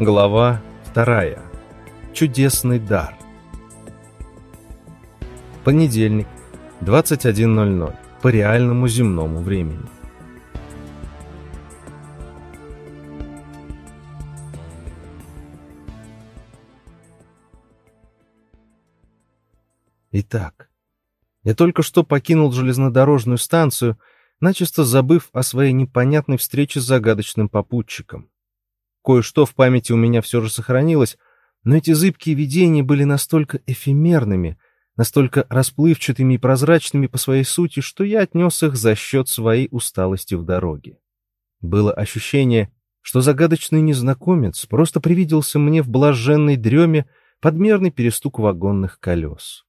Глава вторая. Чудесный дар. Понедельник, 21.00 по реальному земному времени. Итак, я только что покинул железнодорожную станцию, начисто забыв о своей непонятной встрече с загадочным попутчиком. Кое-что в памяти у меня все же сохранилось, но эти зыбкие видения были настолько эфемерными, настолько расплывчатыми и прозрачными по своей сути, что я отнес их за счет своей усталости в дороге. Было ощущение, что загадочный незнакомец просто привиделся мне в блаженной дреме подмерный перестук вагонных колес.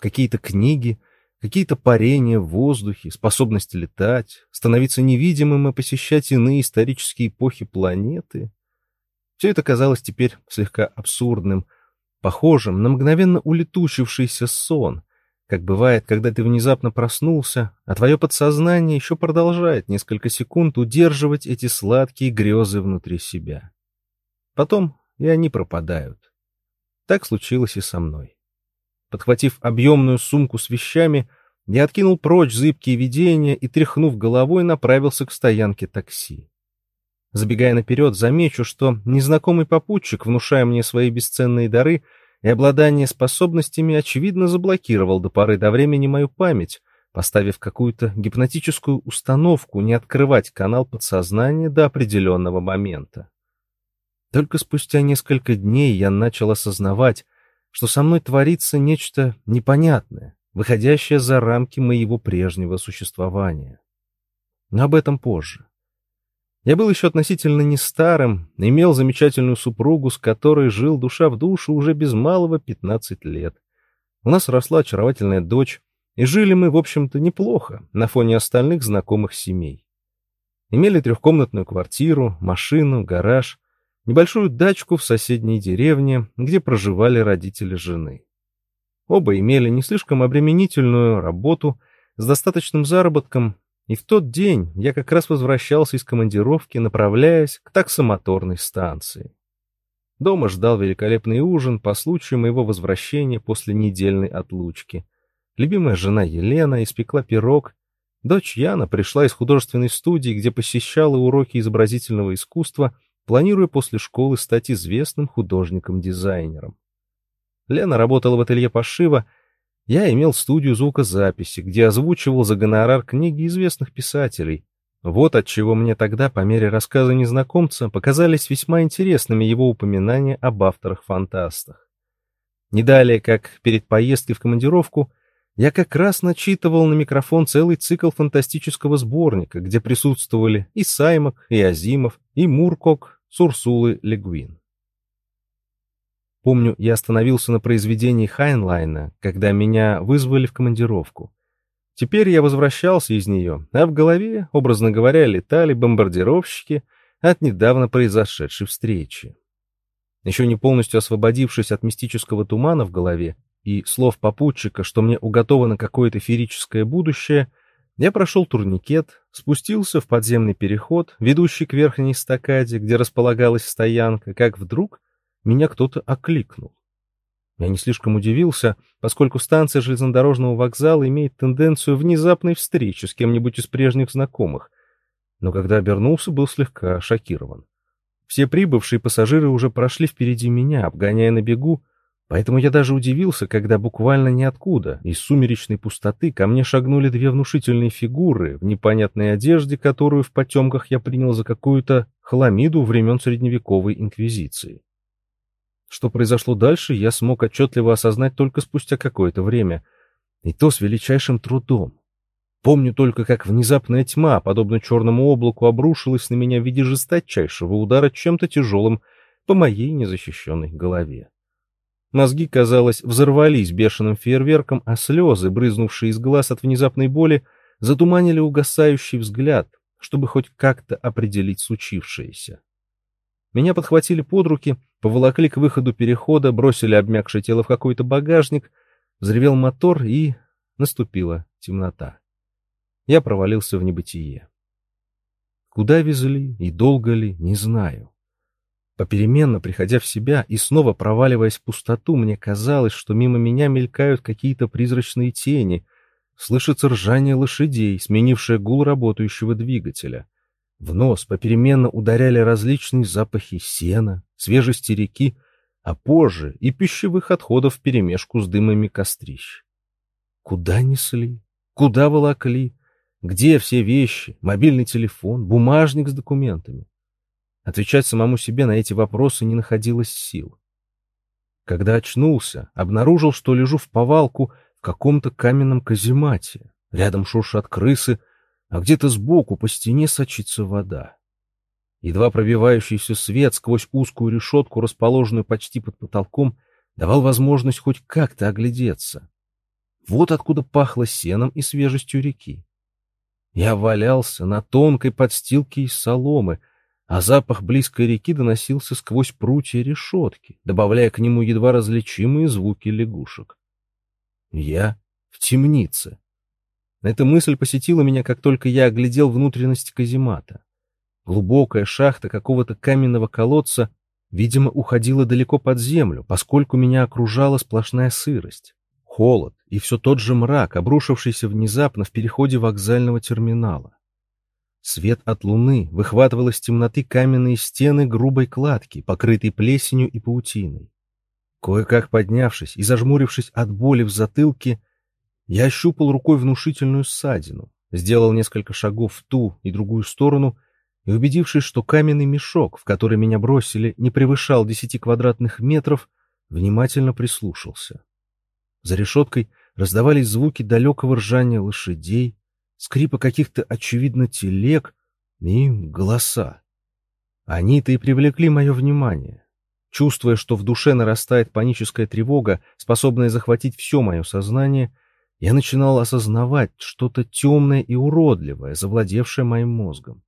Какие-то книги, какие-то парения в воздухе, способность летать, становиться невидимым и посещать иные исторические эпохи планеты — все это казалось теперь слегка абсурдным, похожим на мгновенно улетучившийся сон, как бывает, когда ты внезапно проснулся, а твое подсознание еще продолжает несколько секунд удерживать эти сладкие грезы внутри себя. Потом и они пропадают. Так случилось и со мной. Подхватив объемную сумку с вещами, я откинул прочь зыбкие видения и, тряхнув головой, направился к стоянке такси. Забегая наперед, замечу, что незнакомый попутчик, внушая мне свои бесценные дары и обладание способностями, очевидно заблокировал до поры до времени мою память, поставив какую-то гипнотическую установку не открывать канал подсознания до определенного момента. Только спустя несколько дней я начал осознавать, что со мной творится нечто непонятное, выходящее за рамки моего прежнего существования. Но об этом позже. Я был еще относительно не старым, имел замечательную супругу, с которой жил душа в душу уже без малого 15 лет. У нас росла очаровательная дочь, и жили мы, в общем-то, неплохо на фоне остальных знакомых семей. Имели трехкомнатную квартиру, машину, гараж, небольшую дачку в соседней деревне, где проживали родители жены. Оба имели не слишком обременительную работу с достаточным заработком и в тот день я как раз возвращался из командировки, направляясь к таксомоторной станции. Дома ждал великолепный ужин по случаю моего возвращения после недельной отлучки. Любимая жена Елена испекла пирог. Дочь Яна пришла из художественной студии, где посещала уроки изобразительного искусства, планируя после школы стать известным художником-дизайнером. Лена работала в ателье пошива, я имел студию звукозаписи, где озвучивал за гонорар книги известных писателей. Вот от чего мне тогда, по мере рассказа незнакомца, показались весьма интересными его упоминания об авторах-фантастах. Не далее, как перед поездкой в командировку, я как раз начитывал на микрофон целый цикл фантастического сборника, где присутствовали и Саймак, и Азимов, и Муркок с Урсулы Легуин. Помню, я остановился на произведении Хайнлайна, когда меня вызвали в командировку. Теперь я возвращался из нее, а в голове, образно говоря, летали бомбардировщики от недавно произошедшей встречи. Еще не полностью освободившись от мистического тумана в голове и слов попутчика, что мне уготовано какое-то феерическое будущее, я прошел турникет, спустился в подземный переход, ведущий к верхней стакаде, где располагалась стоянка, как вдруг меня кто-то окликнул. Я не слишком удивился, поскольку станция железнодорожного вокзала имеет тенденцию внезапной встречи с кем-нибудь из прежних знакомых, но когда обернулся, был слегка шокирован. Все прибывшие пассажиры уже прошли впереди меня, обгоняя на бегу, поэтому я даже удивился, когда буквально ниоткуда, из сумеречной пустоты, ко мне шагнули две внушительные фигуры в непонятной одежде, которую в потемках я принял за какую-то хламиду времен средневековой инквизиции. Что произошло дальше, я смог отчетливо осознать только спустя какое-то время, и то с величайшим трудом. Помню только, как внезапная тьма, подобно черному облаку, обрушилась на меня в виде жесточайшего удара чем-то тяжелым по моей незащищенной голове. Мозги, казалось, взорвались бешеным фейерверком, а слезы, брызнувшие из глаз от внезапной боли, затуманили угасающий взгляд, чтобы хоть как-то определить случившееся. Меня подхватили под руки, поволокли к выходу перехода, бросили обмякшее тело в какой-то багажник, взревел мотор и наступила темнота. Я провалился в небытие. Куда везли и долго ли, не знаю. Попеременно приходя в себя и снова проваливаясь в пустоту, мне казалось, что мимо меня мелькают какие-то призрачные тени, слышится ржание лошадей, сменившее гул работающего двигателя. В нос попеременно ударяли различные запахи сена, свежести реки, а позже и пищевых отходов вперемешку с дымами кострищ. Куда несли? Куда волокли? Где все вещи? Мобильный телефон, бумажник с документами? Отвечать самому себе на эти вопросы не находилось сил. Когда очнулся, обнаружил, что лежу в повалку в каком-то каменном каземате. Рядом шуршат крысы, а где-то сбоку по стене сочится вода. Едва пробивающийся свет сквозь узкую решетку, расположенную почти под потолком, давал возможность хоть как-то оглядеться. Вот откуда пахло сеном и свежестью реки. Я валялся на тонкой подстилке из соломы, а запах близкой реки доносился сквозь прутья решетки, добавляя к нему едва различимые звуки лягушек. Я в темнице. Эта мысль посетила меня, как только я оглядел внутренность каземата. Глубокая шахта какого-то каменного колодца, видимо, уходила далеко под землю, поскольку меня окружала сплошная сырость, холод и все тот же мрак, обрушившийся внезапно в переходе вокзального терминала. Свет от луны выхватывал из темноты каменные стены грубой кладки, покрытой плесенью и паутиной. Кое-как поднявшись и зажмурившись от боли в затылке, я ощупал рукой внушительную ссадину, сделал несколько шагов в ту и другую сторону и, убедившись, что каменный мешок, в который меня бросили, не превышал десяти квадратных метров, внимательно прислушался. За решеткой раздавались звуки далекого ржания лошадей, скрипа каких-то, очевидно, телег и голоса. Они-то и привлекли мое внимание. Чувствуя, что в душе нарастает паническая тревога, способная захватить все мое сознание, я начинал осознавать что-то темное и уродливое, завладевшее моим мозгом.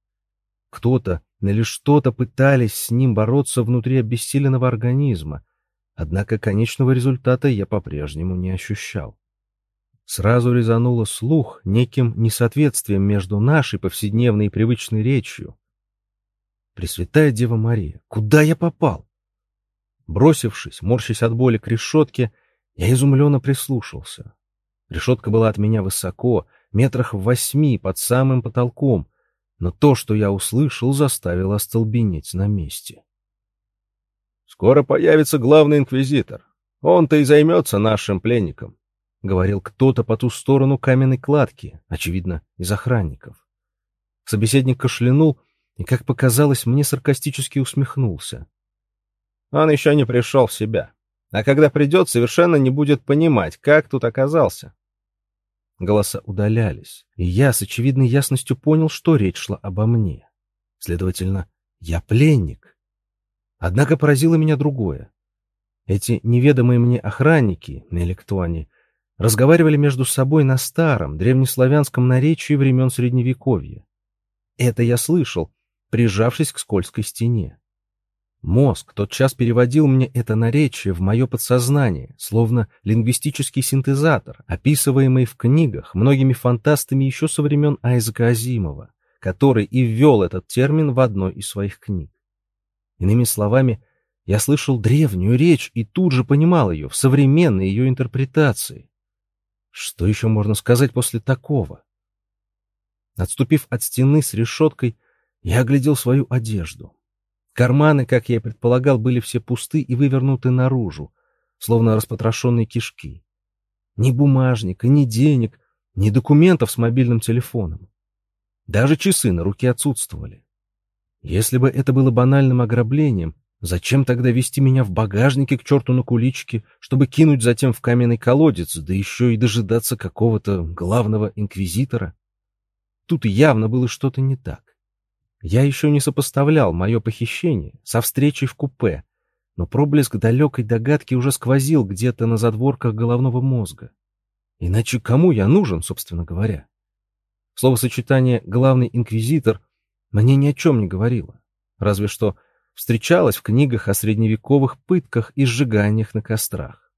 Кто-то или что-то пытались с ним бороться внутри обессиленного организма, однако конечного результата я по-прежнему не ощущал. Сразу резануло слух неким несоответствием между нашей повседневной и привычной речью. Пресвятая Дева Мария, куда я попал? Бросившись, морщась от боли к решетке, я изумленно прислушался. Решетка была от меня высоко, метрах в восьми, под самым потолком, но то, что я услышал, заставило остолбенеть на месте. «Скоро появится главный инквизитор. Он-то и займется нашим пленником», — говорил кто-то по ту сторону каменной кладки, очевидно, из охранников. Собеседник кашлянул и, как показалось, мне саркастически усмехнулся. Он еще не пришел в себя, а когда придет, совершенно не будет понимать, как тут оказался. Голоса удалялись, и я с очевидной ясностью понял, что речь шла обо мне. Следовательно, я пленник. Однако поразило меня другое. Эти неведомые мне охранники, или кто разговаривали между собой на старом, древнеславянском наречии времен Средневековья. Это я слышал, прижавшись к скользкой стене. Мозг тотчас переводил мне это наречие в мое подсознание, словно лингвистический синтезатор, описываемый в книгах многими фантастами еще со времен Айзека Азимова, который и ввел этот термин в одной из своих книг. Иными словами, я слышал древнюю речь и тут же понимал ее в современной ее интерпретации. Что еще можно сказать после такого? Отступив от стены с решеткой, я оглядел свою одежду. Карманы, как я и предполагал, были все пусты и вывернуты наружу, словно распотрошенные кишки. Ни бумажника, ни денег, ни документов с мобильным телефоном. Даже часы на руке отсутствовали. Если бы это было банальным ограблением, Зачем тогда вести меня в багажнике к черту на куличке, чтобы кинуть затем в каменный колодец, да еще и дожидаться какого-то главного инквизитора? Тут явно было что-то не так. Я еще не сопоставлял мое похищение со встречей в купе, но проблеск далекой догадки уже сквозил где-то на задворках головного мозга. Иначе кому я нужен, собственно говоря? Словосочетание «главный инквизитор» мне ни о чем не говорило, разве что встречалась в книгах о средневековых пытках и сжиганиях на кострах.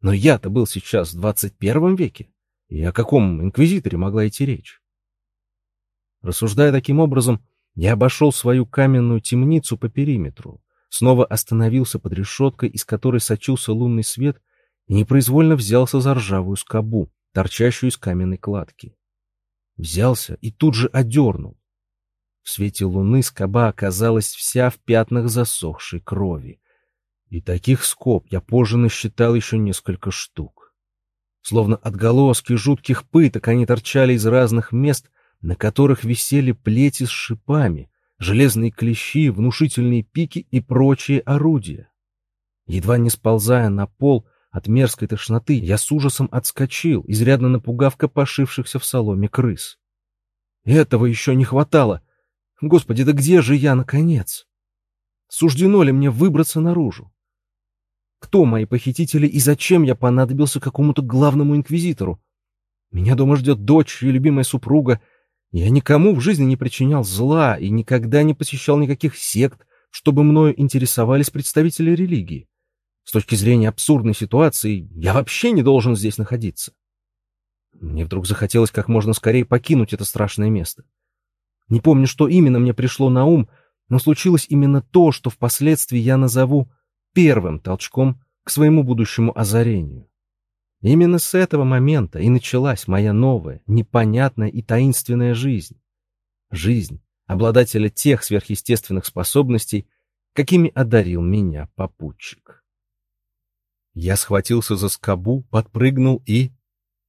Но я-то был сейчас в 21 веке, и о каком инквизиторе могла идти речь? Рассуждая таким образом, я обошел свою каменную темницу по периметру, снова остановился под решеткой, из которой сочился лунный свет, и непроизвольно взялся за ржавую скобу, торчащую из каменной кладки. Взялся и тут же одернул. В свете луны скоба оказалась вся в пятнах засохшей крови. И таких скоб я позже насчитал еще несколько штук. Словно отголоски жутких пыток они торчали из разных мест, на которых висели плети с шипами, железные клещи, внушительные пики и прочие орудия. Едва не сползая на пол от мерзкой тошноты, я с ужасом отскочил, изрядно напугав копошившихся в соломе крыс. Этого еще не хватало. Господи, да где же я, наконец? Суждено ли мне выбраться наружу? Кто мои похитители и зачем я понадобился какому-то главному инквизитору? Меня дома ждет дочь и любимая супруга, я никому в жизни не причинял зла и никогда не посещал никаких сект, чтобы мною интересовались представители религии. С точки зрения абсурдной ситуации, я вообще не должен здесь находиться. Мне вдруг захотелось как можно скорее покинуть это страшное место. Не помню, что именно мне пришло на ум, но случилось именно то, что впоследствии я назову первым толчком к своему будущему озарению. Именно с этого момента и началась моя новая, непонятная и таинственная жизнь. Жизнь обладателя тех сверхъестественных способностей, какими одарил меня попутчик. Я схватился за скобу, подпрыгнул и...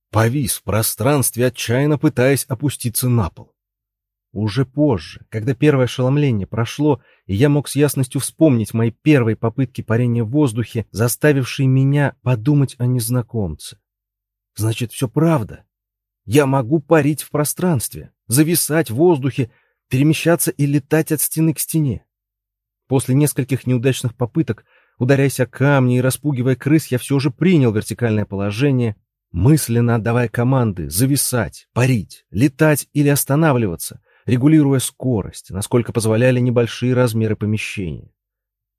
повис в пространстве, отчаянно пытаясь опуститься на пол. Уже позже, когда первое ошеломление прошло, и я мог с ясностью вспомнить мои первые попытки парения в воздухе, заставившие меня подумать о незнакомце. Значит, все правда. Я могу парить в пространстве, зависать в воздухе, перемещаться и летать от стены к стене. После нескольких неудачных попыток, ударяясь о камни и распугивая крыс, я все же принял вертикальное положение, мысленно отдавая команды зависать, парить, летать или останавливаться, регулируя скорость, насколько позволяли небольшие размеры помещения.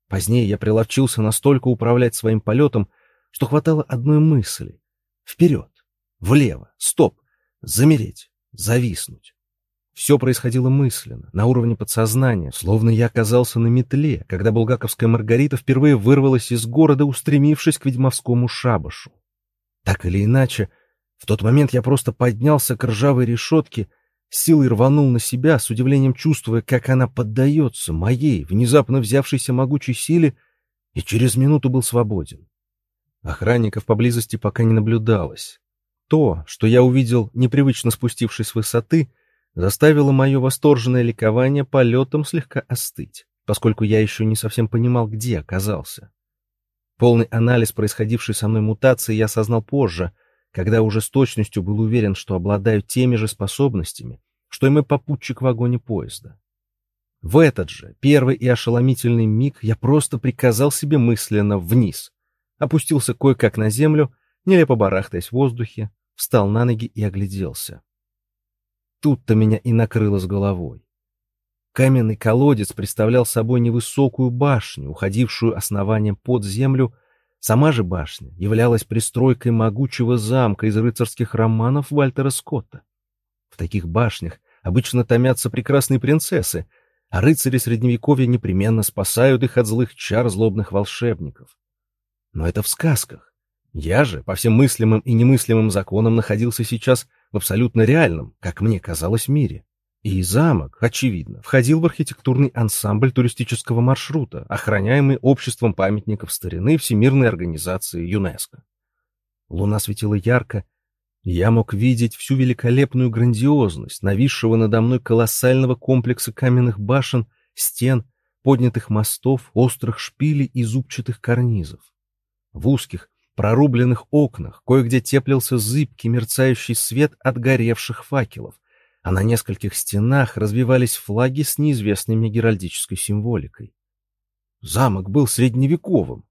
Позднее я приловчился настолько управлять своим полетом, что хватало одной мысли — вперед, влево, стоп, замереть, зависнуть. Все происходило мысленно, на уровне подсознания, словно я оказался на метле, когда булгаковская Маргарита впервые вырвалась из города, устремившись к ведьмовскому шабашу. Так или иначе, в тот момент я просто поднялся к ржавой решетке силой рванул на себя, с удивлением чувствуя, как она поддается моей, внезапно взявшейся могучей силе, и через минуту был свободен. Охранников поблизости пока не наблюдалось. То, что я увидел, непривычно спустившись с высоты, заставило мое восторженное ликование полетом слегка остыть, поскольку я еще не совсем понимал, где оказался. Полный анализ происходившей со мной мутации я осознал позже — когда уже с точностью был уверен, что обладаю теми же способностями, что и мой попутчик в вагоне поезда. В этот же, первый и ошеломительный миг я просто приказал себе мысленно вниз, опустился кое-как на землю, нелепо барахтаясь в воздухе, встал на ноги и огляделся. Тут-то меня и накрыло с головой. Каменный колодец представлял собой невысокую башню, уходившую основанием под землю Сама же башня являлась пристройкой могучего замка из рыцарских романов Вальтера Скотта. В таких башнях обычно томятся прекрасные принцессы, а рыцари Средневековья непременно спасают их от злых чар злобных волшебников. Но это в сказках. Я же, по всем мыслимым и немыслимым законам, находился сейчас в абсолютно реальном, как мне казалось, мире. И замок, очевидно, входил в архитектурный ансамбль туристического маршрута, охраняемый обществом памятников старины Всемирной организации ЮНЕСКО. Луна светила ярко, и я мог видеть всю великолепную грандиозность нависшего надо мной колоссального комплекса каменных башен, стен, поднятых мостов, острых шпилей и зубчатых карнизов. В узких, прорубленных окнах кое-где теплился зыбкий мерцающий свет от горевших факелов, а на нескольких стенах развивались флаги с неизвестной мне геральдической символикой. Замок был средневековым.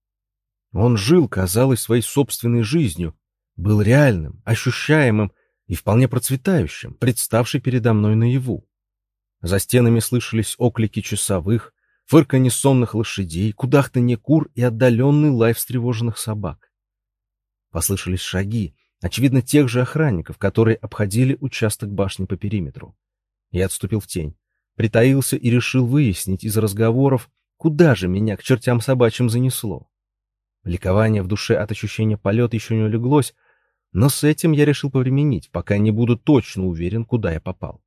Он жил, казалось, своей собственной жизнью, был реальным, ощущаемым и вполне процветающим, представший передо мной наяву. За стенами слышались оклики часовых, фырканье сонных лошадей, кудахтанье кур и отдаленный лай встревоженных собак. Послышались шаги, очевидно, тех же охранников, которые обходили участок башни по периметру. Я отступил в тень, притаился и решил выяснить из разговоров, Куда же меня к чертям собачьим занесло? Ликование в душе от ощущения полета еще не улеглось, но с этим я решил повременить, пока не буду точно уверен, куда я попал.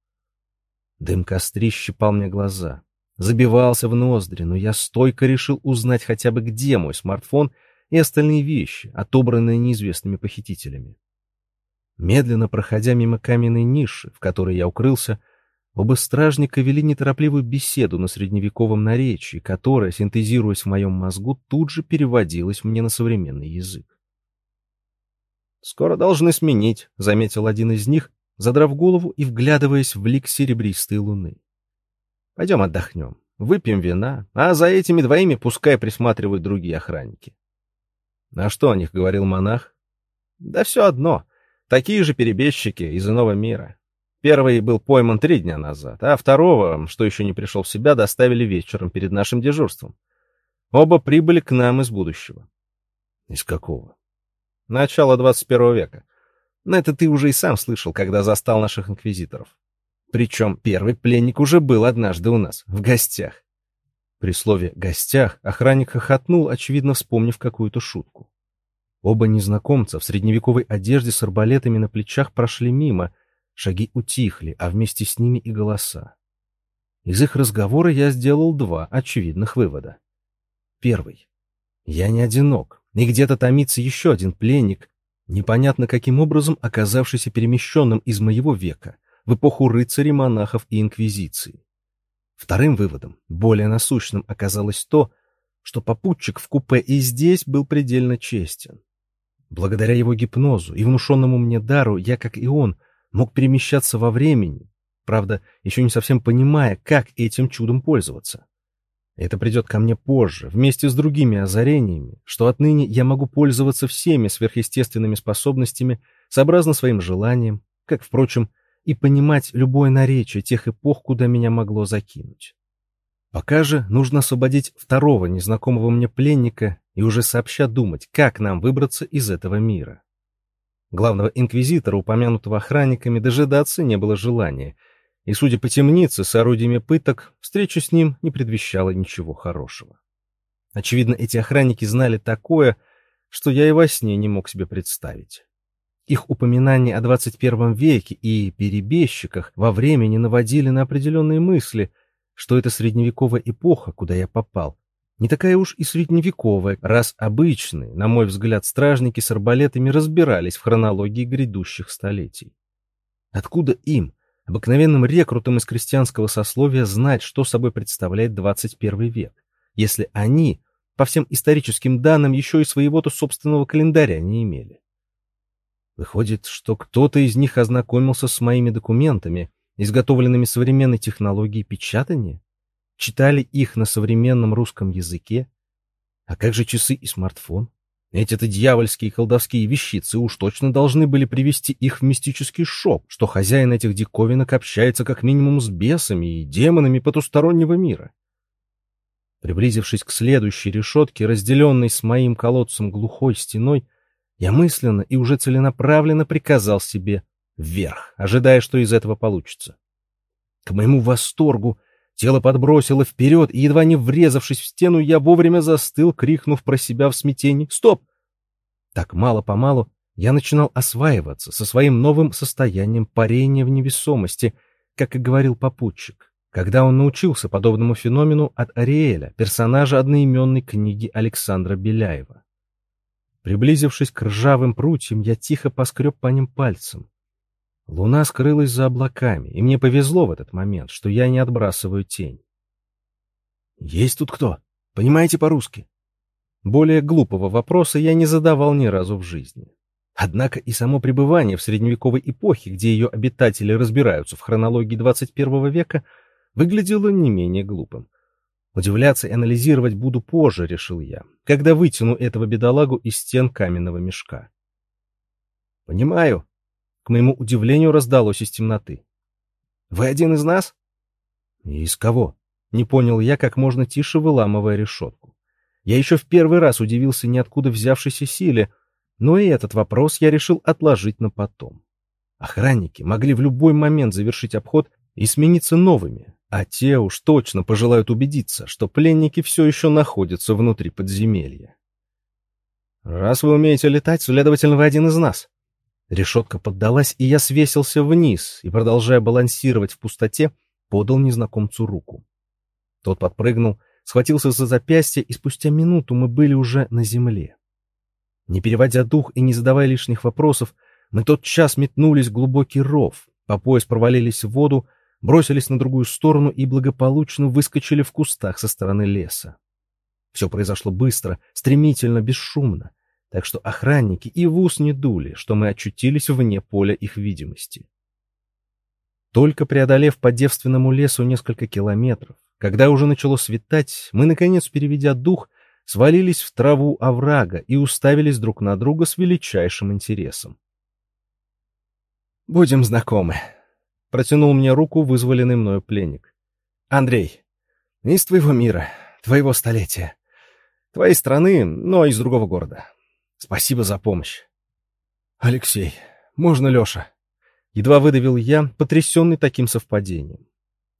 Дым кострищ щипал мне глаза, забивался в ноздри, но я стойко решил узнать хотя бы, где мой смартфон и остальные вещи, отобранные неизвестными похитителями. Медленно проходя мимо каменной ниши, в которой я укрылся, оба стражника вели неторопливую беседу на средневековом наречии, которая, синтезируясь в моем мозгу, тут же переводилась мне на современный язык. «Скоро должны сменить», — заметил один из них, задрав голову и вглядываясь в лик серебристой луны. «Пойдем отдохнем, выпьем вина, а за этими двоими пускай присматривают другие охранники». «А что о них?» — говорил монах. «Да все одно. Такие же перебежчики из иного мира. Первый был пойман три дня назад, а второго, что еще не пришел в себя, доставили вечером перед нашим дежурством. Оба прибыли к нам из будущего. Из какого? Начало 21 века. Но это ты уже и сам слышал, когда застал наших инквизиторов. Причем первый пленник уже был однажды у нас, в гостях. При слове «гостях» охранник хохотнул, очевидно вспомнив какую-то шутку. Оба незнакомца в средневековой одежде с арбалетами на плечах прошли мимо, шаги утихли, а вместе с ними и голоса. Из их разговора я сделал два очевидных вывода. Первый. Я не одинок, и где-то томится еще один пленник, непонятно каким образом оказавшийся перемещенным из моего века в эпоху рыцарей, монахов и инквизиции. Вторым выводом, более насущным, оказалось то, что попутчик в купе и здесь был предельно честен. Благодаря его гипнозу и внушенному мне дару я, как и он, мог перемещаться во времени, правда, еще не совсем понимая, как этим чудом пользоваться. Это придет ко мне позже, вместе с другими озарениями, что отныне я могу пользоваться всеми сверхъестественными способностями сообразно своим желаниям, как, впрочем, и понимать любое наречие тех эпох, куда меня могло закинуть. Пока же нужно освободить второго незнакомого мне пленника и уже сообща думать, как нам выбраться из этого мира. Главного инквизитора, упомянутого охранниками, дожидаться не было желания, и, судя по темнице с орудиями пыток, встреча с ним не предвещала ничего хорошего. Очевидно, эти охранники знали такое, что я и во сне не мог себе представить. Их упоминания о 21 веке и перебежчиках во времени наводили на определенные мысли, что это средневековая эпоха, куда я попал. Не такая уж и средневековая, раз обычные, на мой взгляд, стражники с арбалетами разбирались в хронологии грядущих столетий. Откуда им, обыкновенным рекрутам из крестьянского сословия, знать, что собой представляет 21 век, если они, по всем историческим данным, еще и своего-то собственного календаря не имели? Выходит, что кто-то из них ознакомился с моими документами, изготовленными современной технологией печатания? Читали их на современном русском языке? А как же часы и смартфон? Эти-то дьявольские колдовские вещицы уж точно должны были привести их в мистический шок, что хозяин этих диковинок общается как минимум с бесами и демонами потустороннего мира. Приблизившись к следующей решетке, разделенной с моим колодцем глухой стеной, я мысленно и уже целенаправленно приказал себе вверх, ожидая, что из этого получится. К моему восторгу тело подбросило вперед, и, едва не врезавшись в стену, я вовремя застыл, крикнув про себя в смятении «Стоп!». Так мало-помалу я начинал осваиваться со своим новым состоянием парения в невесомости, как и говорил попутчик, когда он научился подобному феномену от Ариэля, персонажа одноименной книги Александра Беляева. Приблизившись к ржавым прутьям, я тихо поскреб по ним пальцем. Луна скрылась за облаками, и мне повезло в этот момент, что я не отбрасываю тень. «Есть тут кто? Понимаете по-русски?» Более глупого вопроса я не задавал ни разу в жизни. Однако и само пребывание в средневековой эпохе, где ее обитатели разбираются в хронологии 21 века, выглядело не менее глупым. Удивляться и анализировать буду позже, решил я, когда вытяну этого бедолагу из стен каменного мешка. «Понимаю», к моему удивлению, раздалось из темноты. «Вы один из нас?» «Из кого?» — не понял я, как можно тише выламывая решетку. Я еще в первый раз удивился ниоткуда взявшейся силе, но и этот вопрос я решил отложить на потом. Охранники могли в любой момент завершить обход и смениться новыми, А те уж точно пожелают убедиться, что пленники все еще находятся внутри подземелья. «Раз вы умеете летать, следовательно, вы один из нас». Решетка поддалась, и я свесился вниз и, продолжая балансировать в пустоте, подал незнакомцу руку. Тот подпрыгнул, схватился за запястье, и спустя минуту мы были уже на земле. Не переводя дух и не задавая лишних вопросов, мы тот час метнулись в глубокий ров, по пояс провалились в воду, бросились на другую сторону и благополучно выскочили в кустах со стороны леса. Все произошло быстро, стремительно, бесшумно, так что охранники и в ус не дули, что мы очутились вне поля их видимости. Только преодолев по девственному лесу несколько километров, когда уже начало светать, мы, наконец, переведя дух, свалились в траву оврага и уставились друг на друга с величайшим интересом. «Будем знакомы», — протянул мне руку вызволенный мною пленник. «Андрей, из твоего мира, твоего столетия, твоей страны, но из другого города. Спасибо за помощь». «Алексей, можно Леша?» Едва выдавил я, потрясенный таким совпадением.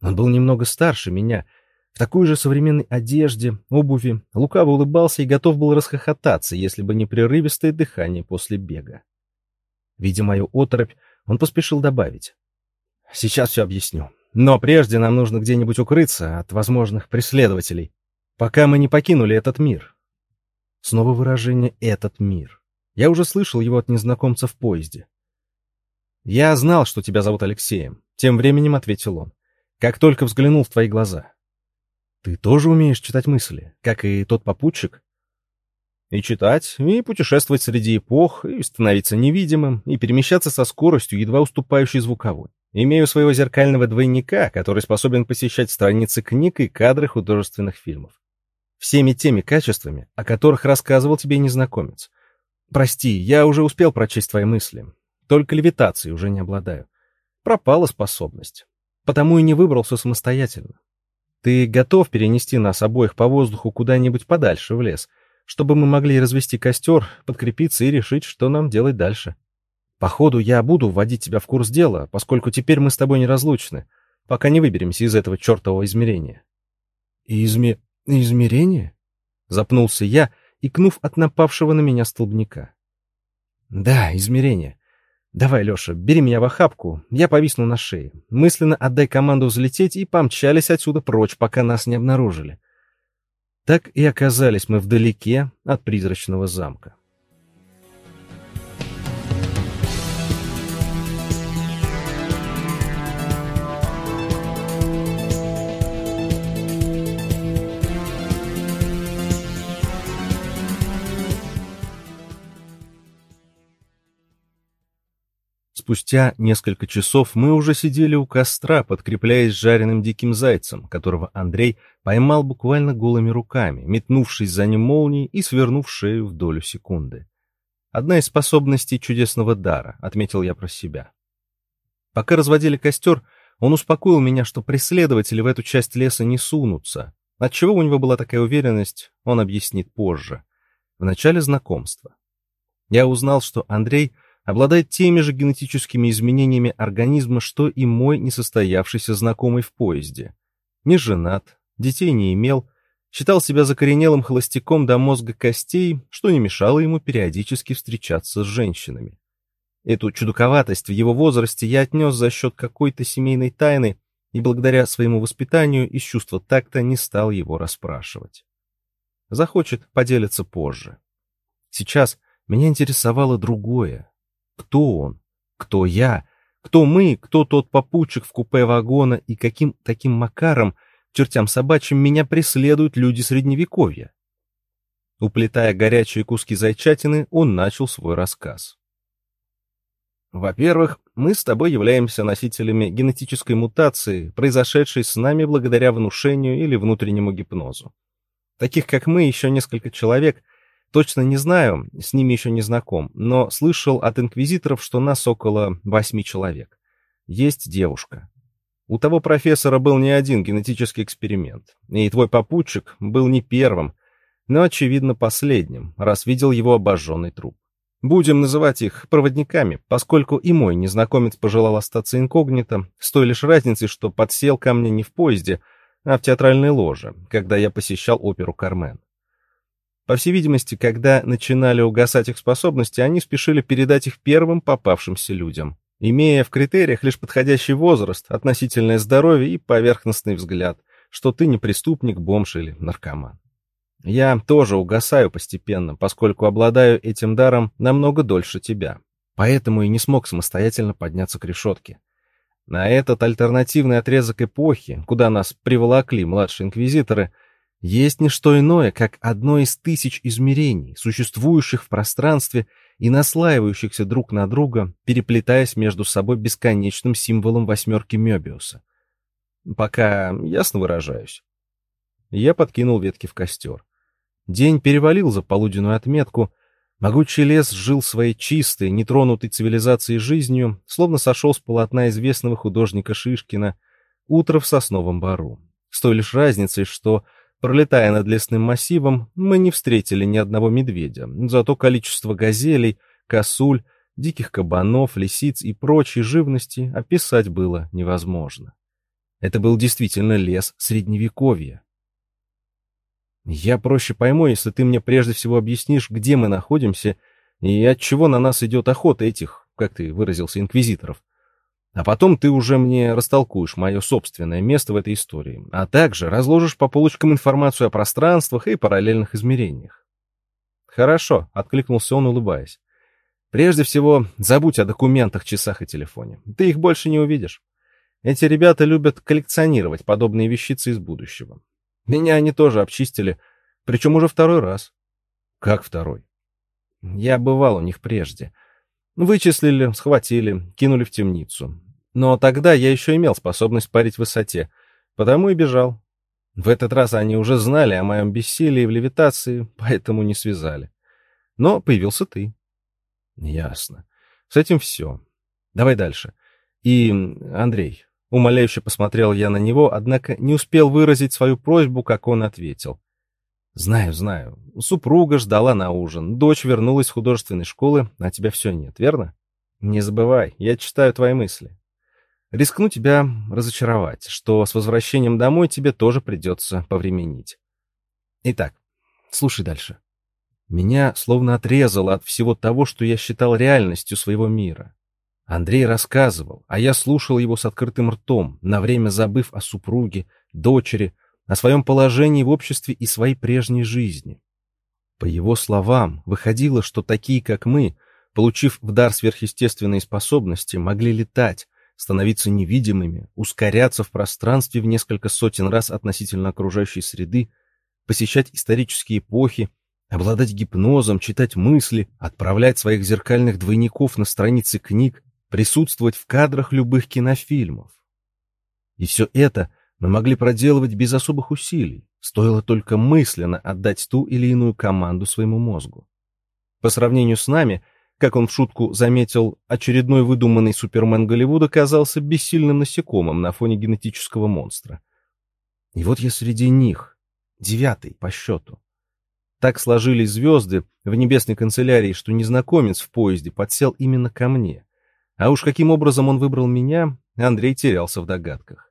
Он был немного старше меня, в такой же современной одежде, обуви, лукаво улыбался и готов был расхохотаться, если бы не прерывистое дыхание после бега. Видя мою оторопь, он поспешил добавить. Сейчас все объясню. Но прежде нам нужно где-нибудь укрыться от возможных преследователей, пока мы не покинули этот мир. Снова выражение «этот мир». Я уже слышал его от незнакомца в поезде. «Я знал, что тебя зовут Алексеем», — тем временем ответил он. «Как только взглянул в твои глаза». «Ты тоже умеешь читать мысли, как и тот попутчик?» И читать, и путешествовать среди эпох, и становиться невидимым, и перемещаться со скоростью, едва уступающей звуковой. Имею своего зеркального двойника, который способен посещать страницы книг и кадры художественных фильмов. Всеми теми качествами, о которых рассказывал тебе незнакомец. Прости, я уже успел прочесть твои мысли. Только левитацией уже не обладаю. Пропала способность. Потому и не выбрался самостоятельно. Ты готов перенести нас обоих по воздуху куда-нибудь подальше в лес, чтобы мы могли развести костер, подкрепиться и решить, что нам делать дальше? По ходу я буду вводить тебя в курс дела, поскольку теперь мы с тобой неразлучны, пока не выберемся из этого чертового измерения. Изме... измерение? Запнулся я, икнув от напавшего на меня столбняка. Да, измерение. Давай, Леша, бери меня в охапку, я повисну на шее. Мысленно отдай команду взлететь и помчались отсюда прочь, пока нас не обнаружили. Так и оказались мы вдалеке от призрачного замка. Спустя несколько часов мы уже сидели у костра, подкрепляясь жареным диким зайцем, которого Андрей поймал буквально голыми руками, метнувшись за ним молнией и свернув шею в долю секунды. Одна из способностей чудесного дара, отметил я про себя. Пока разводили костер, он успокоил меня, что преследователи в эту часть леса не сунутся. Отчего у него была такая уверенность, он объяснит позже, в начале знакомства. Я узнал, что Андрей — обладает теми же генетическими изменениями организма, что и мой несостоявшийся знакомый в поезде. Не женат, детей не имел, считал себя закоренелым холостяком до мозга костей, что не мешало ему периодически встречаться с женщинами. Эту чудаковатость в его возрасте я отнес за счет какой-то семейной тайны и благодаря своему воспитанию из чувства такта не стал его расспрашивать. Захочет, поделиться позже. Сейчас меня интересовало другое. Кто он? Кто я? Кто мы? Кто тот попутчик в купе вагона? И каким таким макаром, чертям собачьим, меня преследуют люди Средневековья? Уплетая горячие куски зайчатины, он начал свой рассказ. Во-первых, мы с тобой являемся носителями генетической мутации, произошедшей с нами благодаря внушению или внутреннему гипнозу. Таких, как мы, еще несколько человек — Точно не знаю, с ними еще не знаком, но слышал от инквизиторов, что нас около восьми человек. Есть девушка. У того профессора был не один генетический эксперимент, и твой попутчик был не первым, но, очевидно, последним, раз видел его обожженный труп. Будем называть их проводниками, поскольку и мой незнакомец пожелал остаться инкогнито, с той лишь разницей, что подсел ко мне не в поезде, а в театральной ложе, когда я посещал оперу «Кармен». По всей видимости, когда начинали угасать их способности, они спешили передать их первым попавшимся людям, имея в критериях лишь подходящий возраст, относительное здоровье и поверхностный взгляд, что ты не преступник, бомж или наркоман. Я тоже угасаю постепенно, поскольку обладаю этим даром намного дольше тебя. Поэтому и не смог самостоятельно подняться к решетке. На этот альтернативный отрезок эпохи, куда нас приволокли младшие инквизиторы, есть не что иное, как одно из тысяч измерений, существующих в пространстве и наслаивающихся друг на друга, переплетаясь между собой бесконечным символом восьмерки Мёбиуса. Пока ясно выражаюсь. Я подкинул ветки в костер. День перевалил за полуденную отметку. Могучий лес жил своей чистой, нетронутой цивилизацией жизнью, словно сошел с полотна известного художника Шишкина «Утро в сосновом бару». С той лишь разницей, что, пролетая над лесным массивом, мы не встретили ни одного медведя, зато количество газелей, косуль, диких кабанов, лисиц и прочей живности описать было невозможно. Это был действительно лес средневековья. Я проще пойму, если ты мне прежде всего объяснишь, где мы находимся и от чего на нас идет охота этих, как ты выразился, инквизиторов. А потом ты уже мне растолкуешь мое собственное место в этой истории, а также разложишь по полочкам информацию о пространствах и параллельных измерениях. Хорошо, откликнулся он, улыбаясь. Прежде всего, забудь о документах, часах и телефоне. Ты их больше не увидишь. Эти ребята любят коллекционировать подобные вещицы из будущего. Меня они тоже обчистили, причем уже второй раз. Как второй? Я бывал у них прежде. Вычислили, схватили, кинули в темницу. Но тогда я еще имел способность парить в высоте, потому и бежал. В этот раз они уже знали о моем бессилии в левитации, поэтому не связали. Но появился ты. Ясно. С этим все. Давай дальше. И, Андрей, Умоляюще посмотрел я на него, однако не успел выразить свою просьбу, как он ответил. «Знаю, знаю. Супруга ждала на ужин. Дочь вернулась с художественной школы, а тебя все нет, верно? Не забывай, я читаю твои мысли. Рискну тебя разочаровать, что с возвращением домой тебе тоже придется повременить. Итак, слушай дальше. Меня словно отрезало от всего того, что я считал реальностью своего мира. Андрей рассказывал, а я слушал его с открытым ртом, на время забыв о супруге, дочери, о своем положении в обществе и своей прежней жизни. По его словам, выходило, что такие, как мы, получив в дар сверхъестественные способности, могли летать, становиться невидимыми, ускоряться в пространстве в несколько сотен раз относительно окружающей среды, посещать исторические эпохи, обладать гипнозом, читать мысли, отправлять своих зеркальных двойников на страницы книг, присутствовать в кадрах любых кинофильмов. И все это мы могли проделывать без особых усилий, стоило только мысленно отдать ту или иную команду своему мозгу. По сравнению с нами, как он в шутку заметил, очередной выдуманный супермен Голливуда казался бессильным насекомым на фоне генетического монстра. И вот я среди них, девятый по счету. Так сложились звезды в небесной канцелярии, что незнакомец в поезде подсел именно ко мне. А уж каким образом он выбрал меня, Андрей терялся в догадках.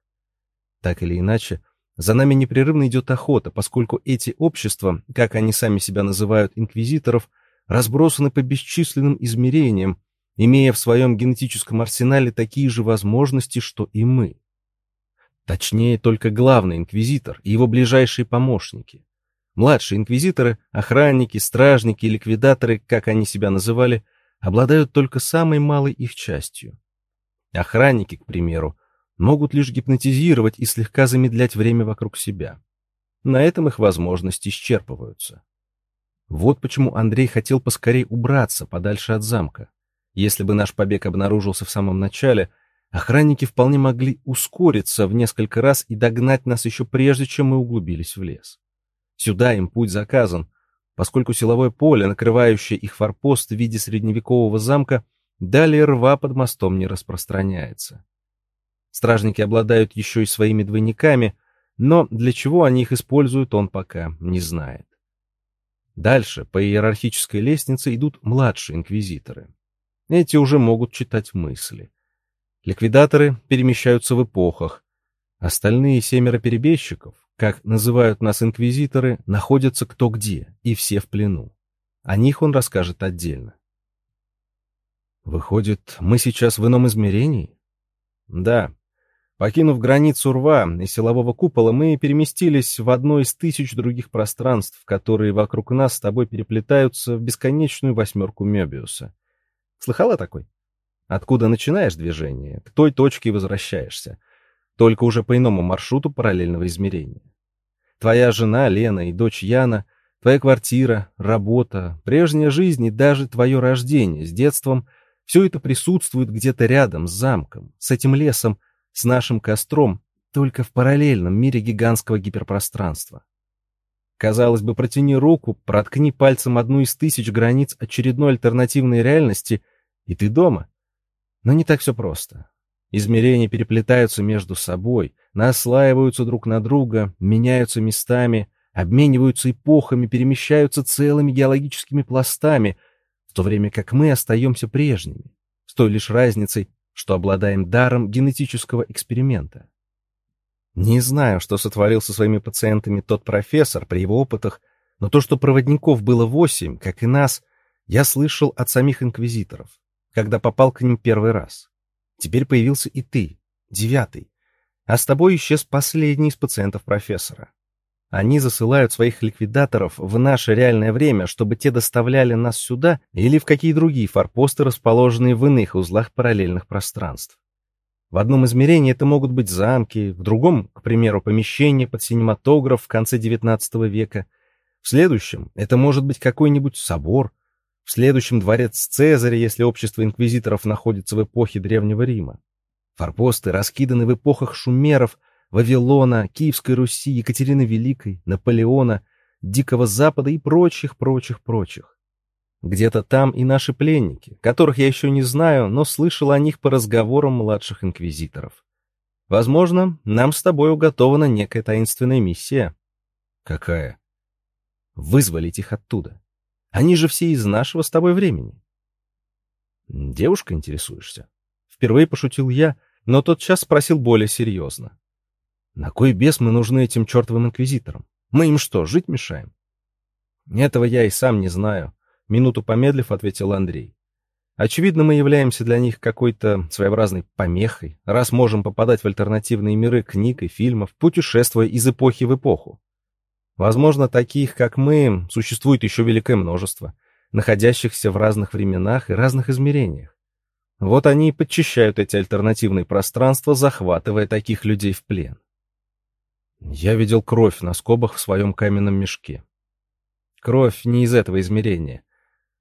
Так или иначе, за нами непрерывно идет охота, поскольку эти общества, как они сами себя называют, инквизиторов, разбросаны по бесчисленным измерениям, имея в своем генетическом арсенале такие же возможности, что и мы. Точнее, только главный инквизитор и его ближайшие помощники. Младшие инквизиторы, охранники, стражники, ликвидаторы, как они себя называли – обладают только самой малой их частью. Охранники, к примеру, могут лишь гипнотизировать и слегка замедлять время вокруг себя. На этом их возможности исчерпываются. Вот почему Андрей хотел поскорее убраться подальше от замка. Если бы наш побег обнаружился в самом начале, охранники вполне могли ускориться в несколько раз и догнать нас еще прежде, чем мы углубились в лес. Сюда им путь заказан, поскольку силовое поле, накрывающее их форпост в виде средневекового замка, далее рва под мостом не распространяется. Стражники обладают еще и своими двойниками, но для чего они их используют, он пока не знает. Дальше по иерархической лестнице идут младшие инквизиторы. Эти уже могут читать мысли. Ликвидаторы перемещаются в эпохах. Остальные семеро перебежчиков, как называют нас инквизиторы, находятся кто где, и все в плену. О них он расскажет отдельно. Выходит, мы сейчас в ином измерении? Да. Покинув границу рва и силового купола, мы переместились в одно из тысяч других пространств, которые вокруг нас с тобой переплетаются в бесконечную восьмерку Мёбиуса. Слыхала такой? Откуда начинаешь движение, к той точке и возвращаешься только уже по иному маршруту параллельного измерения. Твоя жена Лена и дочь Яна, твоя квартира, работа, прежняя жизнь и даже твое рождение с детством — все это присутствует где-то рядом с замком, с этим лесом, с нашим костром, только в параллельном мире гигантского гиперпространства. Казалось бы, протяни руку, проткни пальцем одну из тысяч границ очередной альтернативной реальности, и ты дома. Но не так все просто. Измерения переплетаются между собой, наслаиваются друг на друга, меняются местами, обмениваются эпохами, перемещаются целыми геологическими пластами, в то время как мы остаемся прежними, с той лишь разницей, что обладаем даром генетического эксперимента. Не знаю, что сотворил со своими пациентами тот профессор при его опытах, но то, что проводников было восемь, как и нас, я слышал от самих инквизиторов, когда попал к ним первый раз. Теперь появился и ты, девятый. А с тобой исчез последний из пациентов профессора. Они засылают своих ликвидаторов в наше реальное время, чтобы те доставляли нас сюда или в какие другие форпосты, расположенные в иных узлах параллельных пространств. В одном измерении это могут быть замки, в другом, к примеру, помещение под синематограф в конце XIX века. В следующем это может быть какой-нибудь собор, в следующем дворец Цезаря, если общество инквизиторов находится в эпохе Древнего Рима. Форпосты раскиданы в эпохах шумеров, Вавилона, Киевской Руси, Екатерины Великой, Наполеона, Дикого Запада и прочих, прочих, прочих. Где-то там и наши пленники, которых я еще не знаю, но слышал о них по разговорам младших инквизиторов. Возможно, нам с тобой уготована некая таинственная миссия. Какая? Вызволить их оттуда. Они же все из нашего с тобой времени. Девушка интересуешься? Впервые пошутил я, но тот час спросил более серьезно. На кой бес мы нужны этим чертовым инквизиторам? Мы им что, жить мешаем? Этого я и сам не знаю, минуту помедлив, ответил Андрей. Очевидно, мы являемся для них какой-то своеобразной помехой, раз можем попадать в альтернативные миры книг и фильмов, путешествуя из эпохи в эпоху. Возможно, таких, как мы, существует еще великое множество, находящихся в разных временах и разных измерениях. Вот они и подчищают эти альтернативные пространства, захватывая таких людей в плен. Я видел кровь на скобах в своем каменном мешке. Кровь не из этого измерения.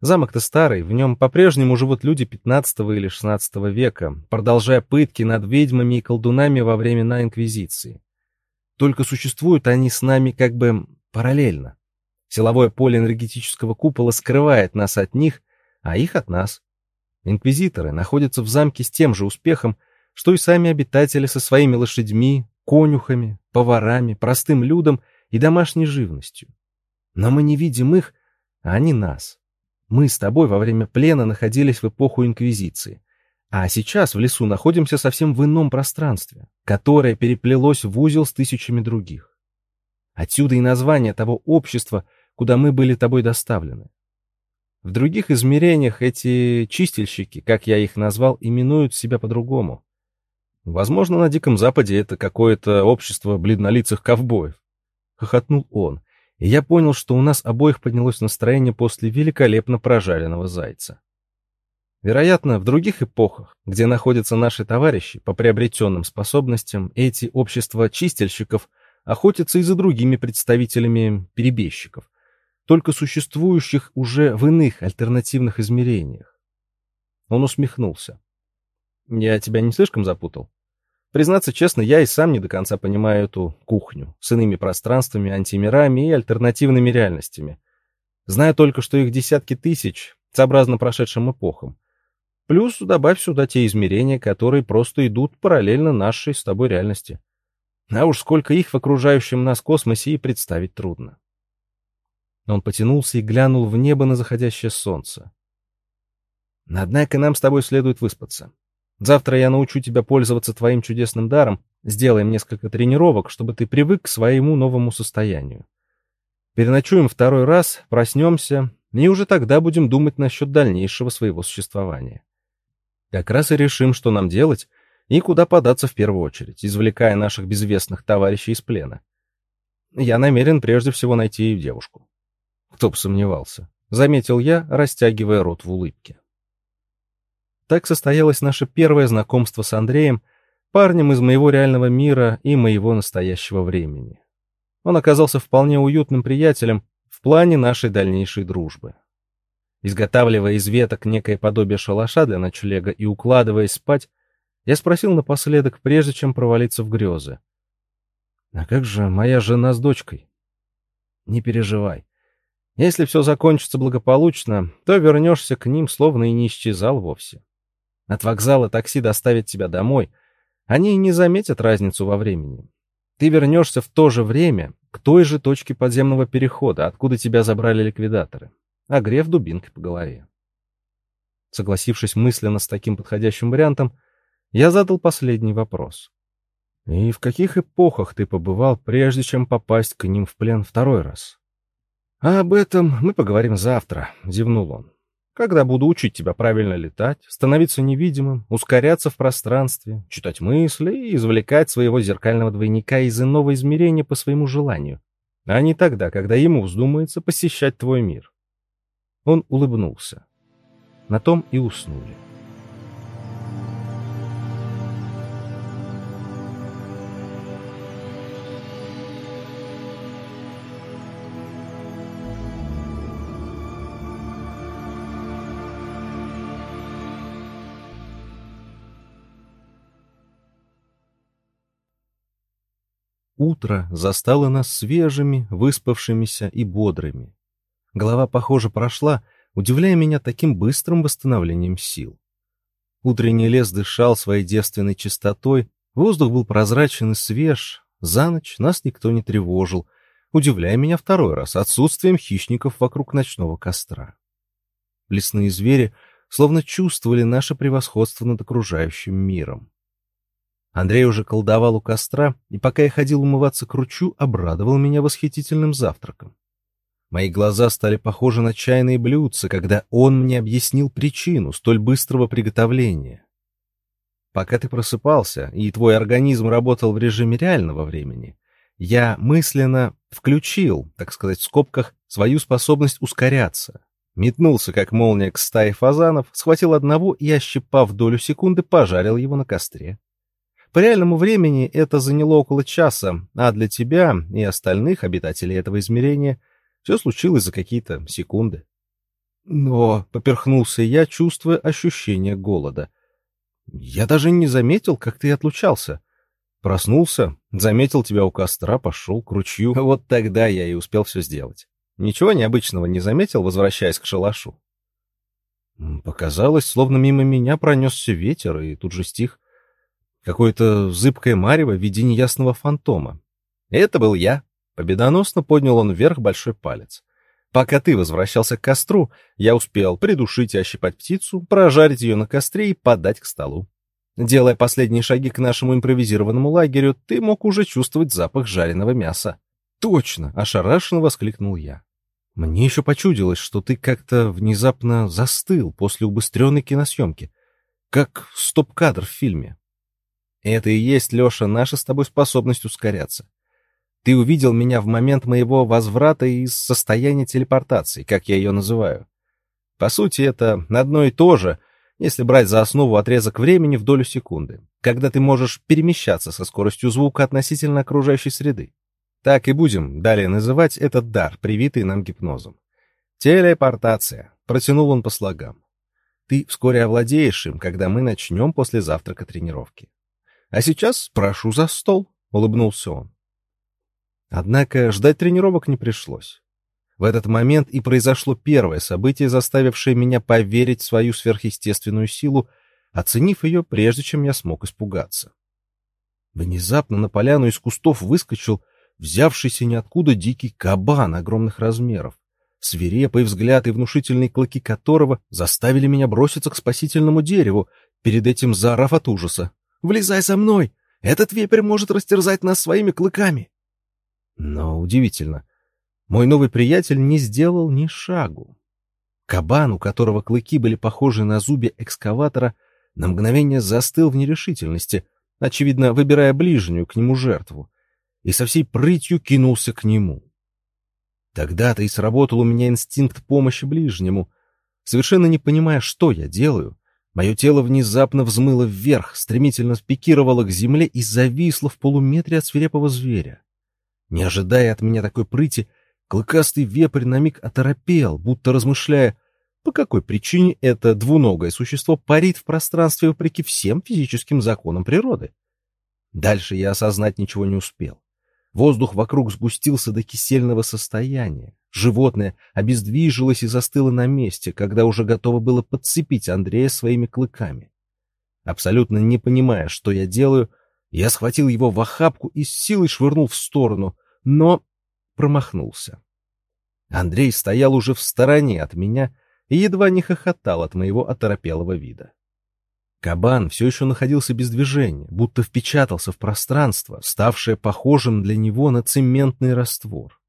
Замок-то старый, в нем по-прежнему живут люди 15 или 16 века, продолжая пытки над ведьмами и колдунами во времена Инквизиции. Только существуют они с нами как бы параллельно. Силовое поле энергетического купола скрывает нас от них, а их от нас. Инквизиторы находятся в замке с тем же успехом, что и сами обитатели со своими лошадьми, конюхами, поварами, простым людом и домашней живностью. Но мы не видим их, а они нас. Мы с тобой во время плена находились в эпоху Инквизиции. А сейчас в лесу находимся совсем в ином пространстве, которое переплелось в узел с тысячами других. Отсюда и название того общества, куда мы были тобой доставлены. В других измерениях эти чистильщики, как я их назвал, именуют себя по-другому. Возможно, на Диком Западе это какое-то общество бледнолицых ковбоев. Хохотнул он, и я понял, что у нас обоих поднялось настроение после великолепно прожаренного зайца. Вероятно, в других эпохах, где находятся наши товарищи по приобретенным способностям, эти общества чистильщиков охотятся и за другими представителями перебежчиков, только существующих уже в иных альтернативных измерениях. Он усмехнулся. «Я тебя не слишком запутал?» Признаться честно, я и сам не до конца понимаю эту кухню с иными пространствами, антимирами и альтернативными реальностями. Знаю только, что их десятки тысяч, сообразно прошедшим эпохам. Плюс добавь сюда те измерения, которые просто идут параллельно нашей с тобой реальности. А уж сколько их в окружающем нас космосе и представить трудно. Он потянулся и глянул в небо на заходящее солнце. Однако нам с тобой следует выспаться. Завтра я научу тебя пользоваться твоим чудесным даром, сделаем несколько тренировок, чтобы ты привык к своему новому состоянию. Переночуем второй раз, проснемся, и уже тогда будем думать насчет дальнейшего своего существования. Как раз и решим, что нам делать и куда податься в первую очередь, извлекая наших безвестных товарищей из плена. Я намерен прежде всего найти девушку. Кто бы сомневался, заметил я, растягивая рот в улыбке. Так состоялось наше первое знакомство с Андреем, парнем из моего реального мира и моего настоящего времени. Он оказался вполне уютным приятелем в плане нашей дальнейшей дружбы. Изготавливая из веток некое подобие шалаша для ночлега и укладываясь спать, я спросил напоследок, прежде чем провалиться в грезы. «А как же моя жена с дочкой?» «Не переживай. Если все закончится благополучно, то вернешься к ним, словно и не исчезал вовсе. От вокзала такси доставит тебя домой. Они не заметят разницу во времени. Ты вернешься в то же время к той же точке подземного перехода, откуда тебя забрали ликвидаторы, огрев дубинкой по голове. Согласившись мысленно с таким подходящим вариантом, я задал последний вопрос. «И в каких эпохах ты побывал, прежде чем попасть к ним в плен второй раз?» «А об этом мы поговорим завтра», — зевнул он когда буду учить тебя правильно летать, становиться невидимым, ускоряться в пространстве, читать мысли и извлекать своего зеркального двойника из иного измерения по своему желанию, а не тогда, когда ему вздумается посещать твой мир. Он улыбнулся. На том и уснули. Утро застало нас свежими, выспавшимися и бодрыми. Голова, похоже, прошла, удивляя меня таким быстрым восстановлением сил. Утренний лес дышал своей девственной чистотой, воздух был прозрачен и свеж, за ночь нас никто не тревожил, удивляя меня второй раз отсутствием хищников вокруг ночного костра. Лесные звери словно чувствовали наше превосходство над окружающим миром. Андрей уже колдовал у костра, и пока я ходил умываться к ручью, обрадовал меня восхитительным завтраком. Мои глаза стали похожи на чайные блюдца, когда он мне объяснил причину столь быстрого приготовления. Пока ты просыпался, и твой организм работал в режиме реального времени, я мысленно включил, так сказать, в скобках, свою способность ускоряться. Метнулся, как молния, к стае фазанов, схватил одного и, ощипав долю секунды, пожарил его на костре. По реальному времени это заняло около часа, а для тебя и остальных обитателей этого измерения все случилось за какие-то секунды. Но поперхнулся я, чувствуя ощущение голода. Я даже не заметил, как ты отлучался. Проснулся, заметил тебя у костра, пошел к ручью. Вот тогда я и успел все сделать. Ничего необычного не заметил, возвращаясь к шалашу. Показалось, словно мимо меня пронесся ветер, и тут же стих. Какое-то зыбкое марево в виде неясного фантома. Это был я. Победоносно поднял он вверх большой палец. Пока ты возвращался к костру, я успел придушить и ощипать птицу, прожарить ее на костре и подать к столу. Делая последние шаги к нашему импровизированному лагерю, ты мог уже чувствовать запах жареного мяса. «Точно!» — ошарашенно воскликнул я. «Мне еще почудилось, что ты как-то внезапно застыл после убыстренной киносъемки, как стоп-кадр в фильме. Это и есть, Леша, наша с тобой способность ускоряться. Ты увидел меня в момент моего возврата из состояния телепортации, как я ее называю. По сути, это одно и то же, если брать за основу отрезок времени в долю секунды, когда ты можешь перемещаться со скоростью звука относительно окружающей среды. Так и будем далее называть этот дар, привитый нам гипнозом. Телепортация. Протянул он по слогам. Ты вскоре овладеешь им, когда мы начнем после завтрака тренировки. А сейчас прошу за стол, улыбнулся он. Однако ждать тренировок не пришлось. В этот момент и произошло первое событие, заставившее меня поверить в свою сверхъестественную силу, оценив ее, прежде чем я смог испугаться. Внезапно на поляну из кустов выскочил взявшийся ниоткуда дикий кабан огромных размеров. свирепый взгляд и внушительные клыки которого заставили меня броситься к спасительному дереву, перед этим заорав от ужаса. «Влезай за мной! Этот вепрь может растерзать нас своими клыками!» Но удивительно, мой новый приятель не сделал ни шагу. Кабан, у которого клыки были похожи на зубья экскаватора, на мгновение застыл в нерешительности, очевидно, выбирая ближнюю к нему жертву, и со всей прытью кинулся к нему. Тогда-то и сработал у меня инстинкт помощи ближнему. Совершенно не понимая, что я делаю, мое тело внезапно взмыло вверх, стремительно спикировало к земле и зависло в полуметре от свирепого зверя. Не ожидая от меня такой прыти, клыкастый вепрь на миг оторопел, будто размышляя, по какой причине это двуногое существо парит в пространстве вопреки всем физическим законам природы. Дальше я осознать ничего не успел. Воздух вокруг сгустился до кисельного состояния. Животное обездвижилось и застыло на месте, когда уже готово было подцепить Андрея своими клыками. Абсолютно не понимая, что я делаю, я схватил его в охапку и с силой швырнул в сторону, но промахнулся. Андрей стоял уже в стороне от меня и едва не хохотал от моего оторопелого вида. Кабан все еще находился без движения, будто впечатался в пространство, ставшее похожим для него на цементный раствор.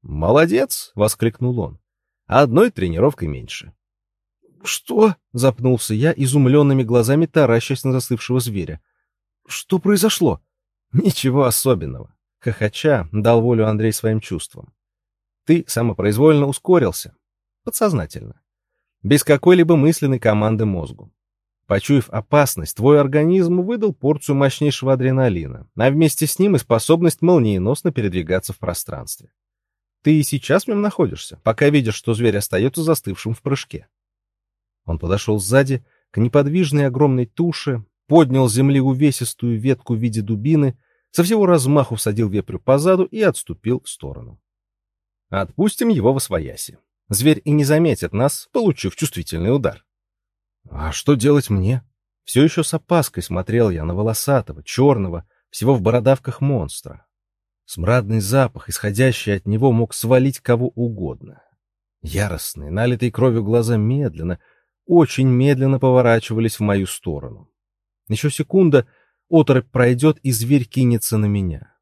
«Молодец!» — воскликнул он. «Одной тренировкой меньше». «Что?» — запнулся я, изумленными глазами таращась на застывшего зверя. «Что произошло?» «Ничего особенного», — хохоча дал волю Андрей своим чувствам. «Ты самопроизвольно ускорился. Подсознательно. Без какой-либо мысленной команды мозгу. Почуяв опасность, твой организм выдал порцию мощнейшего адреналина, а вместе с ним и способность молниеносно передвигаться в пространстве. Ты и сейчас в нем находишься, пока видишь, что зверь остается застывшим в прыжке. Он подошел сзади к неподвижной огромной туше, поднял с земли увесистую ветку в виде дубины, со всего размаху всадил вепрю по заду и отступил в сторону. Отпустим его во свояси. Зверь и не заметит нас, получив чувствительный удар. А что делать мне? Все еще с опаской смотрел я на волосатого, черного, всего в бородавках монстра. Смрадный запах, исходящий от него, мог свалить кого угодно. Яростные, налитые кровью глаза медленно, очень медленно поворачивались в мою сторону. Еще секунда, оторопь пройдет, и зверь кинется на меня.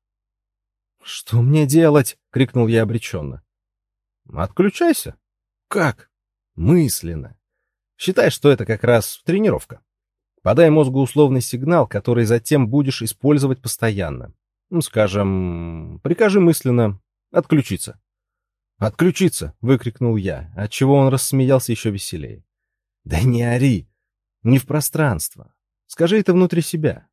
«Что мне делать?» — крикнул я обреченно. «Отключайся». «Как?» «Мысленно. Считай, что это как раз тренировка. Подай мозгу условный сигнал, который затем будешь использовать постоянно. Ну, скажем, прикажи мысленно отключиться. «Отключиться!» — выкрикнул я, отчего он рассмеялся еще веселее. «Да не ори! Не в пространство. Скажи это внутри себя».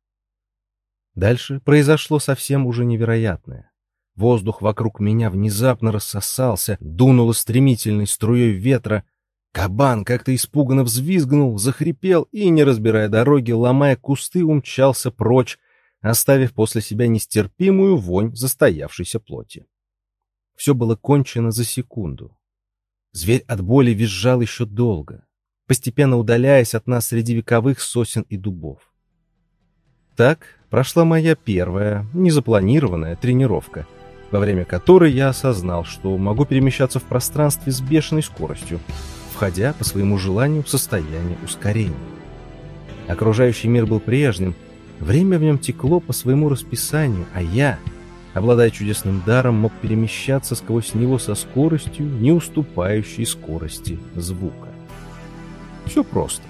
Дальше произошло совсем уже невероятное. Воздух вокруг меня внезапно рассосался, дунуло стремительной струей ветра, Кабан как-то испуганно взвизгнул, захрипел и, не разбирая дороги, ломая кусты, умчался прочь, оставив после себя нестерпимую вонь застоявшейся плоти. Все было кончено за секунду. Зверь от боли визжал еще долго, постепенно удаляясь от нас среди вековых сосен и дубов. Так прошла моя первая, незапланированная тренировка, во время которой я осознал, что могу перемещаться в пространстве с бешеной скоростью, входя по своему желанию в состояние ускорения. Окружающий мир был прежним, время в нем текло по своему расписанию, а я, обладая чудесным даром, мог перемещаться сквозь него со скоростью, не уступающей скорости звука. Все просто.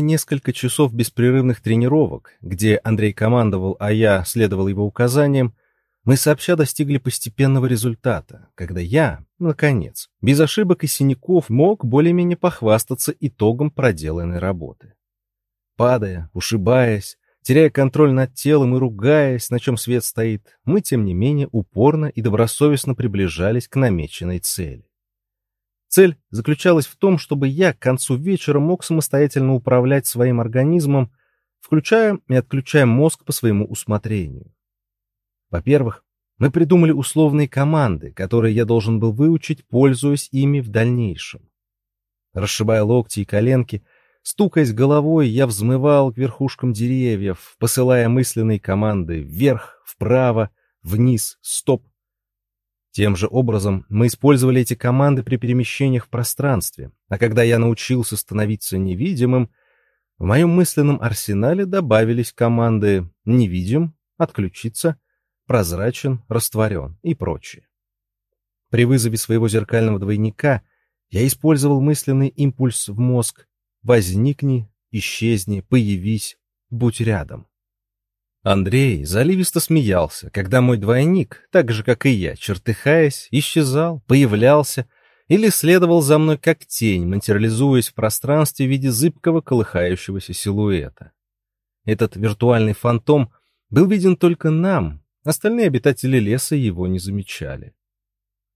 Несколько часов беспрерывных тренировок, где Андрей командовал, а я следовал его указаниям, мы сообща достигли постепенного результата, когда я, наконец, без ошибок и синяков мог более-менее похвастаться итогом проделанной работы. Падая, ушибаясь, теряя контроль над телом и ругаясь, на чем свет стоит, мы, тем не менее, упорно и добросовестно приближались к намеченной цели. Цель заключалась в том, чтобы я к концу вечера мог самостоятельно управлять своим организмом, включая и отключая мозг по своему усмотрению. Во-первых, Мы придумали условные команды, которые я должен был выучить, пользуясь ими в дальнейшем. Расшибая локти и коленки, стукаясь головой, я взмывал к верхушкам деревьев, посылая мысленные команды вверх, вправо, вниз, стоп. Тем же образом мы использовали эти команды при перемещениях в пространстве, а когда я научился становиться невидимым, в моем мысленном арсенале добавились команды «невидим», «отключиться», «прозрачен», «растворен» и прочие. При вызове своего зеркального двойника я использовал мысленный импульс в мозг «возникни», «исчезни», «появись», «будь рядом». Андрей заливисто смеялся, когда мой двойник, так же, как и я, чертыхаясь, исчезал, появлялся или следовал за мной как тень, материализуясь в пространстве в виде зыбкого колыхающегося силуэта. Этот виртуальный фантом был виден только нам, остальные обитатели леса его не замечали.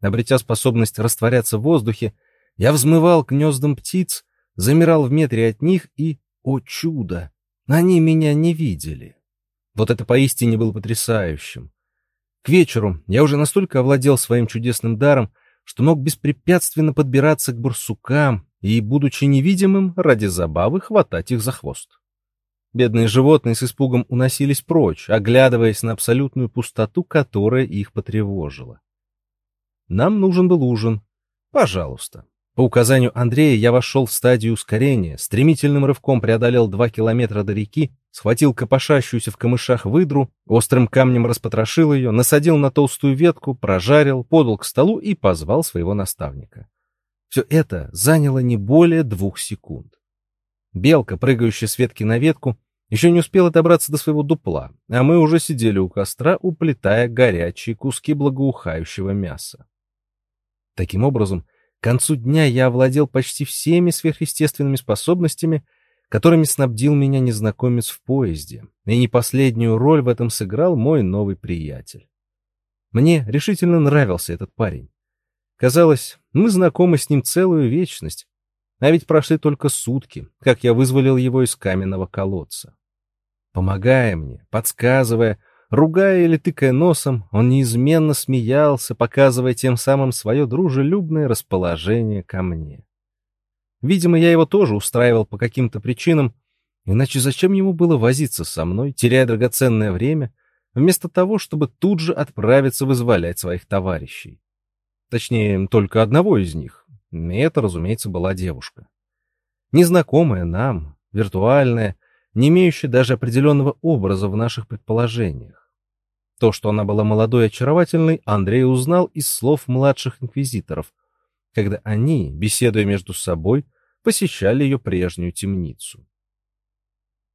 Обретя способность растворяться в воздухе, я взмывал к гнездам птиц, замирал в метре от них и, о чудо, они меня не видели. Вот это поистине было потрясающим. К вечеру я уже настолько овладел своим чудесным даром, что мог беспрепятственно подбираться к бурсукам и, будучи невидимым, ради забавы хватать их за хвост. Бедные животные с испугом уносились прочь, оглядываясь на абсолютную пустоту, которая их потревожила. Нам нужен был ужин. Пожалуйста. По указанию Андрея я вошел в стадию ускорения, стремительным рывком преодолел два километра до реки, схватил копошащуюся в камышах выдру, острым камнем распотрошил ее, насадил на толстую ветку, прожарил, подал к столу и позвал своего наставника. Все это заняло не более двух секунд. Белка, прыгающая с ветки на ветку, еще не успела добраться до своего дупла, а мы уже сидели у костра, уплетая горячие куски благоухающего мяса. Таким образом, к концу дня я овладел почти всеми сверхъестественными способностями, которыми снабдил меня незнакомец в поезде, и не последнюю роль в этом сыграл мой новый приятель. Мне решительно нравился этот парень. Казалось, мы знакомы с ним целую вечность, а ведь прошли только сутки, как я вызволил его из каменного колодца. Помогая мне, подсказывая, Ругая или тыкая носом, он неизменно смеялся, показывая тем самым свое дружелюбное расположение ко мне. Видимо, я его тоже устраивал по каким-то причинам, иначе зачем ему было возиться со мной, теряя драгоценное время, вместо того, чтобы тут же отправиться вызволять своих товарищей. Точнее, только одного из них. И это, разумеется, была девушка. Незнакомая нам, виртуальная, не имеющая даже определенного образа в наших предположениях. То, что она была молодой и очаровательной, Андрей узнал из слов младших инквизиторов, когда они, беседуя между собой, посещали ее прежнюю темницу.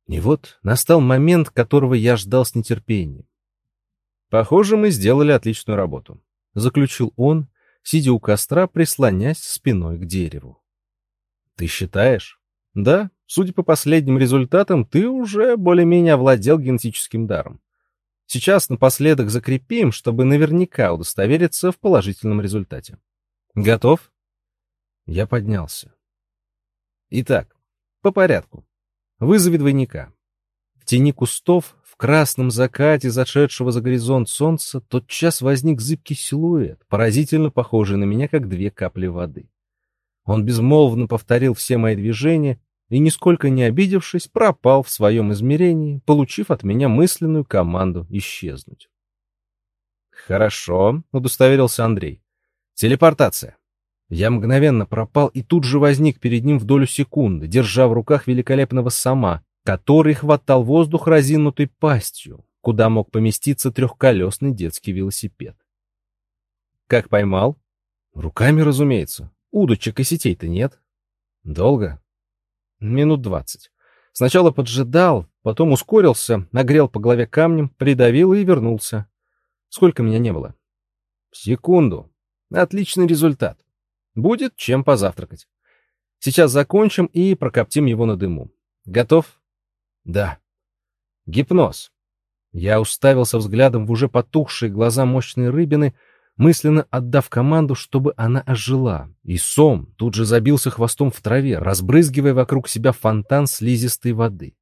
И вот настал момент, которого я ждал с нетерпением. «Похоже, мы сделали отличную работу», — заключил он, сидя у костра, прислонясь спиной к дереву. «Ты считаешь?» «Да, судя по последним результатам, ты уже более-менее овладел генетическим даром. Сейчас напоследок закрепим, чтобы наверняка удостовериться в положительном результате. Готов? Я поднялся. Итак, по порядку. Вызови двойника. В тени кустов, в красном закате зашедшего за горизонт солнца, тотчас возник зыбкий силуэт, поразительно похожий на меня, как две капли воды. Он безмолвно повторил все мои движения, и, нисколько не обидевшись, пропал в своем измерении, получив от меня мысленную команду исчезнуть. «Хорошо», — удостоверился Андрей. «Телепортация». Я мгновенно пропал и тут же возник перед ним в долю секунды, держа в руках великолепного сама, который хватал воздух разинутой пастью, куда мог поместиться трехколесный детский велосипед. «Как поймал?» «Руками, разумеется. Удочек и сетей-то нет». «Долго?» Минут двадцать. Сначала поджидал, потом ускорился, нагрел по голове камнем, придавил и вернулся. Сколько меня не было? Секунду. Отличный результат. Будет чем позавтракать. Сейчас закончим и прокоптим его на дыму. Готов? Да. Гипноз. Я уставился взглядом в уже потухшие глаза мощной рыбины, мысленно отдав команду, чтобы она ожила, и сом тут же забился хвостом в траве, разбрызгивая вокруг себя фонтан слизистой воды.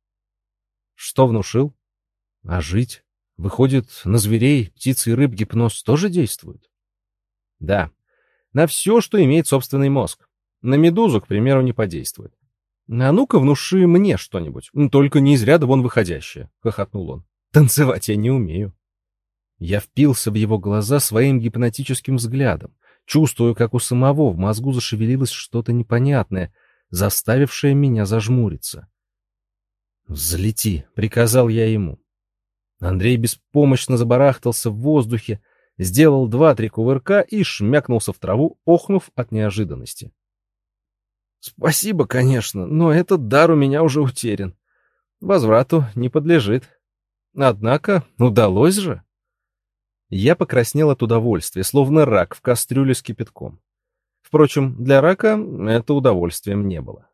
Что внушил? Ожить. Выходит, на зверей, птиц и рыб гипноз тоже действует? Да. На все, что имеет собственный мозг. На медузу, к примеру, не подействует. А ну-ка, внуши мне что-нибудь. Только не из ряда вон выходящее, — хохотнул он. Танцевать я не умею. Я впился в его глаза своим гипнотическим взглядом, чувствуя, как у самого в мозгу зашевелилось что-то непонятное, заставившее меня зажмуриться. «Взлети», — приказал я ему. Андрей беспомощно забарахтался в воздухе, сделал два-три кувырка и шмякнулся в траву, охнув от неожиданности. «Спасибо, конечно, но этот дар у меня уже утерян. Возврату не подлежит. Однако удалось же». Я покраснел от удовольствия, словно рак в кастрюле с кипятком. Впрочем, для рака это удовольствием не было.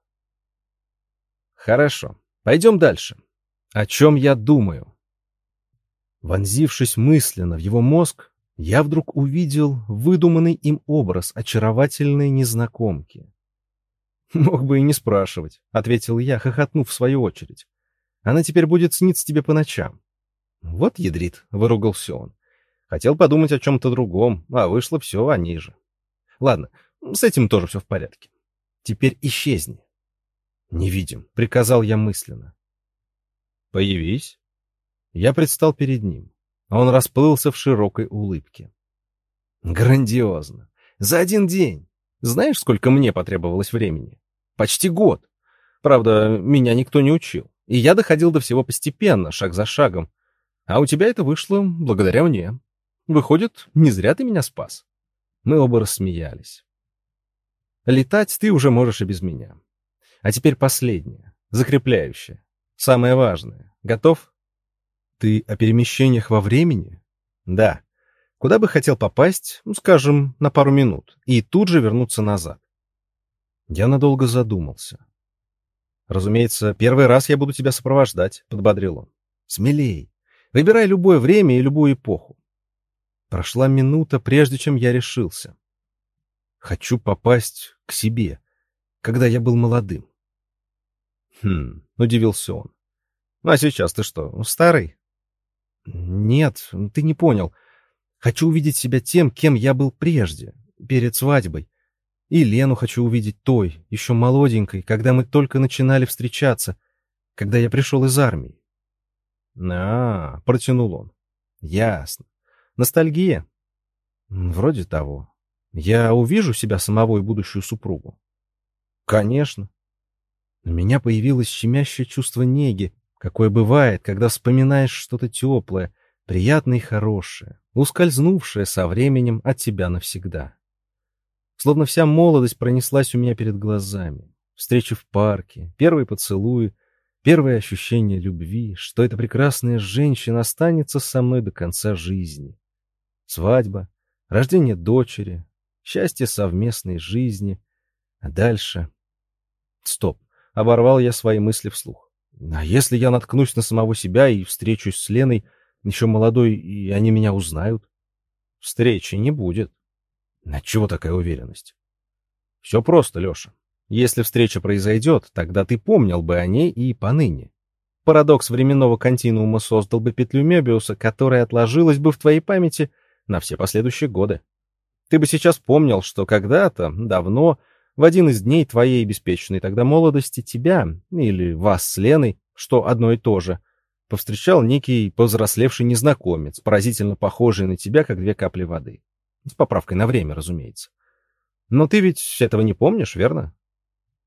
Хорошо, пойдем дальше. О чем я думаю? Вонзившись мысленно в его мозг, я вдруг увидел выдуманный им образ очаровательной незнакомки. «Мог бы и не спрашивать», — ответил я, хохотнув в свою очередь. «Она теперь будет сниться тебе по ночам». «Вот ядрит», — выругался он. Хотел подумать о чем-то другом, а вышло все о ней же. Ладно, с этим тоже все в порядке. Теперь исчезни. Не видим, приказал я мысленно. Появись. Я предстал перед ним. Он расплылся в широкой улыбке. Грандиозно. За один день. Знаешь, сколько мне потребовалось времени? Почти год. Правда, меня никто не учил. И я доходил до всего постепенно, шаг за шагом. А у тебя это вышло благодаря мне. Выходит, не зря ты меня спас. Мы оба рассмеялись. Летать ты уже можешь и без меня. А теперь последнее, закрепляющее, самое важное. Готов? Ты о перемещениях во времени? Да. Куда бы хотел попасть, ну, скажем, на пару минут, и тут же вернуться назад. Я надолго задумался. Разумеется, первый раз я буду тебя сопровождать, подбодрил он. Смелей. Выбирай любое время и любую эпоху. Прошла минута, прежде чем я решился. Хочу попасть к себе, когда я был молодым. Хм, удивился он. А сейчас ты что, старый? Нет, ты не понял. Хочу увидеть себя тем, кем я был прежде, перед свадьбой. И Лену хочу увидеть той, еще молоденькой, когда мы только начинали встречаться, когда я пришел из армии. А, протянул он. Ясно. Ностальгия? Вроде того. Я увижу себя самого и будущую супругу? Конечно. У меня появилось щемящее чувство неги, какое бывает, когда вспоминаешь что-то теплое, приятное и хорошее, ускользнувшее со временем от тебя навсегда. Словно вся молодость пронеслась у меня перед глазами. Встречи в парке, первые поцелуи, первое ощущение любви, что эта прекрасная женщина останется со мной до конца жизни свадьба, рождение дочери, счастье совместной жизни. А дальше... Стоп, оборвал я свои мысли вслух. А если я наткнусь на самого себя и встречусь с Леной, еще молодой, и они меня узнают? Встречи не будет. На чего такая уверенность? Все просто, Леша. Если встреча произойдет, тогда ты помнил бы о ней и поныне. Парадокс временного континуума создал бы петлю Мебиуса, которая отложилась бы в твоей памяти на все последующие годы. Ты бы сейчас помнил, что когда-то, давно, в один из дней твоей беспечной тогда молодости тебя, или вас с Леной, что одно и то же, повстречал некий повзрослевший незнакомец, поразительно похожий на тебя, как две капли воды. С поправкой на время, разумеется. Но ты ведь этого не помнишь, верно?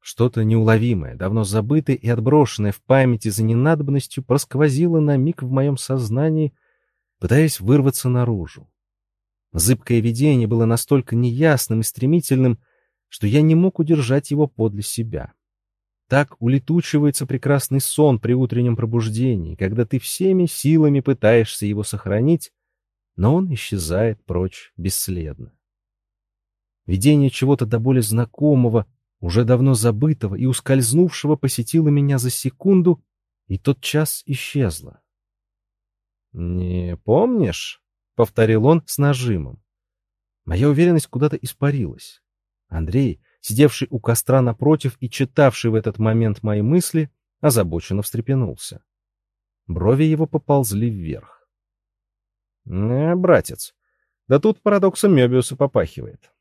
Что-то неуловимое, давно забытое и отброшенное в памяти за ненадобностью просквозило на миг в моем сознании, пытаясь вырваться наружу. Зыбкое видение было настолько неясным и стремительным, что я не мог удержать его подле себя. Так улетучивается прекрасный сон при утреннем пробуждении, когда ты всеми силами пытаешься его сохранить, но он исчезает прочь бесследно. Видение чего-то до боли знакомого, уже давно забытого и ускользнувшего посетило меня за секунду, и тот час исчезло. «Не помнишь?» — повторил он с нажимом. Моя уверенность куда-то испарилась. Андрей, сидевший у костра напротив и читавший в этот момент мои мысли, озабоченно встрепенулся. Брови его поползли вверх. Не, братец, да тут парадоксом Мёбиуса попахивает.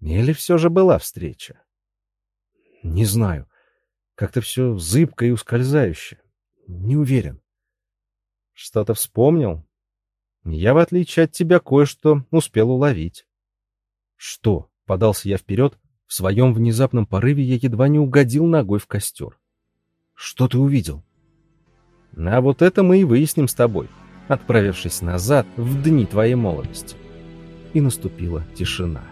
Или все же была встреча? Не знаю. Как-то все зыбко и ускользающе. Не уверен. Что-то вспомнил? Я, в отличие от тебя, кое-что успел уловить. Что? Подался я вперед. В своем внезапном порыве я едва не угодил ногой в костер. Что ты увидел? А вот это мы и выясним с тобой, отправившись назад в дни твоей молодости. И наступила тишина.